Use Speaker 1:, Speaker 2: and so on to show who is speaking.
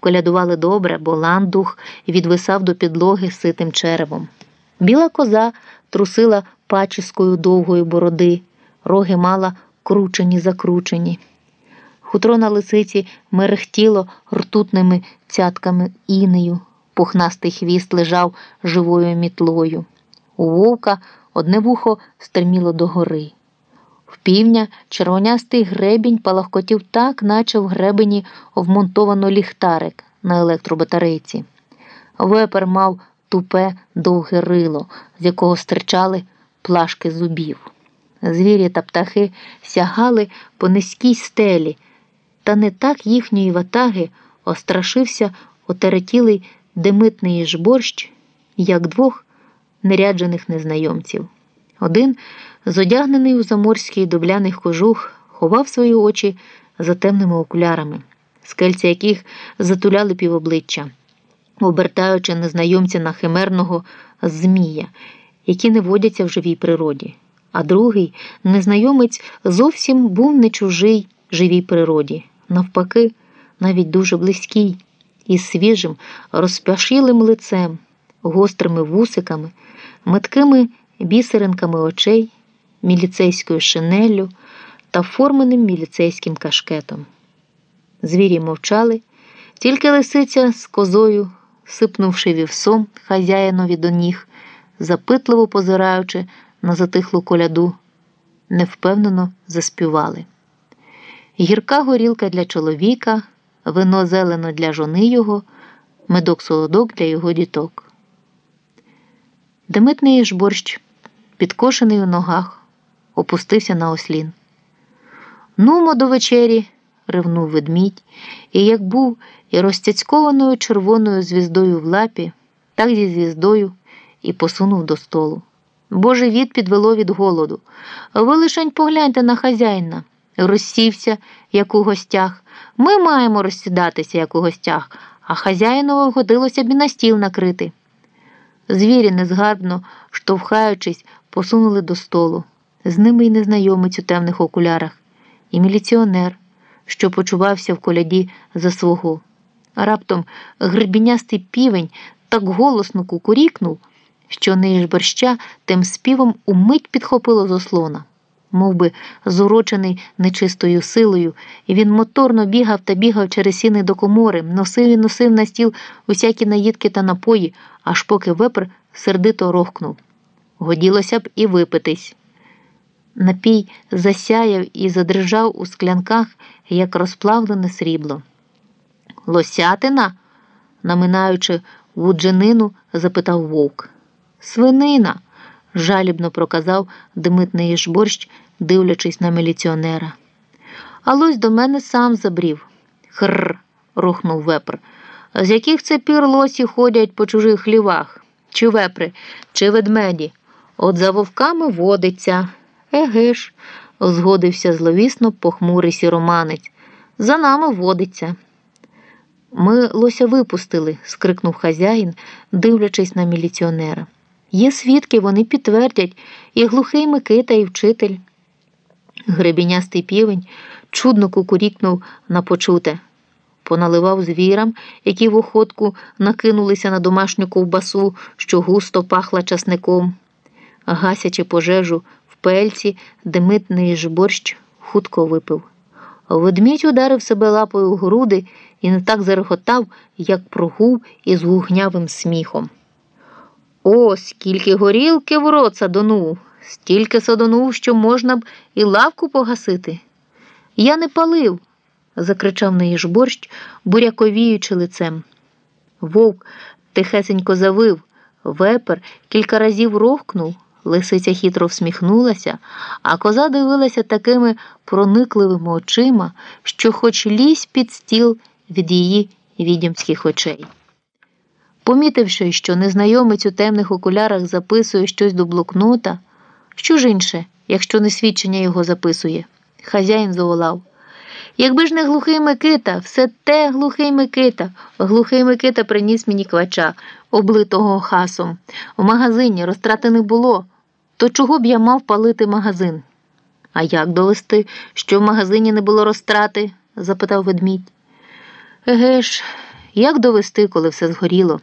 Speaker 1: вколядували добре, бо ландух відвисав до підлоги ситим черевом. Біла коза трусила пачіскою довгої бороди, роги мала кручені закручені. Хутро на лисиці мерехтіло ртутними цятками інею, пухнастий хвіст лежав живою мітлою. У вовка одне вухо стриміло догори. В півня червонястий гребінь палахкотів так, наче в гребені вмонтовано ліхтарик на електробатарейці. Вепер мав тупе довге рило, з якого стирчали плашки зубів. Звірі та птахи сягали по низькій стелі, та не так їхньої ватаги острашився отеретілий демитний жборщ, як двох неряджених незнайомців. Один, зодягнений у заморський дубляний кожух, ховав свої очі за темними окулярами, скельця яких затуляли півобличчя, обертаючи незнайомця на химерного змія, які не водяться в живій природі. А другий незнайомець зовсім був не чужий живій природі, навпаки, навіть дуже близький, із свіжим, розпашілим лицем, гострими вусиками, меткими бісеринками очей, міліцейською шинеллю та форменим міліцейським кашкетом. Звірі мовчали, тільки лисиця з козою, сипнувши вівсом хазяїнові до ніг, запитливо позираючи на затихлу коляду, невпевнено заспівали. Гірка горілка для чоловіка, вино зелено для жони його, медок солодок для його діток. Демитний жборщ, підкошений у ногах, опустився на ослін. Нумо до вечері, ривнув ведмідь, і як був і розцяцькованою червоною звіздою в лапі, так зі звіздою і посунув до столу. Боже від підвело від голоду. Ви лишень погляньте на хазяїна. Розсівся, як у гостях. Ми маємо розсідатися, як у гостях, а хазяїнову годилося б і на стіл накрити. Звірі, незгарбно, штовхаючись, посунули до столу. З ними й незнайомець у темних окулярах, і міліціонер, що почувався в коляді за свого. Раптом гребінястий півень так голосно кукурікнув що неї ж борща тим співом умить підхопило з ослона. Мов би, зурочений нечистою силою, і він моторно бігав та бігав через сіни до комори, носив і носив на стіл усякі наїдки та напої, аж поки вепр сердито рохкнув. Годілося б і випитись. Напій засяяв і задрижав у склянках, як розплавлене срібло. Лосятина, наминаючи вудженину, запитав вовк. Свинина, жалібно проказав Дмитний Жборщ, дивлячись на міліціонера. А лось до мене сам забрів. Хрр. рухнув вепр. З яких це пір лосі ходять по чужих хлівах? Чи вепри, чи ведмеді? От за вовками водиться. Еге ж, згодився зловісно похмурий сіроманець. За нами водиться. Ми лося випустили, скрикнув хазяїн, дивлячись на міліціонера. Є свідки, вони підтвердять, і глухий Микита, і вчитель. Гребінястий півень чудно кукурікнув на почуте, поналивав звірам, які в охотку накинулися на домашню ковбасу, що густо пахла часником. Гасячи пожежу пельці, демитний жборщ хутко випив. Ведмідь ударив себе лапою в груди і не так зарехотав, як прогув із гугнявим сміхом. О, скільки горілки в рот садонув, стільки садонув, що можна б і лавку погасити. Я не палив, закричав неї ж буряковіючи лицем. Вовк тихесенько завив, вепер кілька разів рохкнув, лисиця хитро всміхнулася, а коза дивилася такими проникливими очима, що хоч лізь під стіл від її відімських очей. Помітивши, що незнайомець у темних окулярах записує щось до блокнота, що ж інше, якщо не свідчення його записує, хазяїн заволав. Якби ж не глухий Микита, все те глухий Микита. Глухий Микита приніс мені квача, облитого хасом. В магазині розтрати не було, то чого б я мав палити магазин? А як довести, що в магазині не було розтрати? запитав ведмідь. Еге ж, Як довести, коли все згоріло?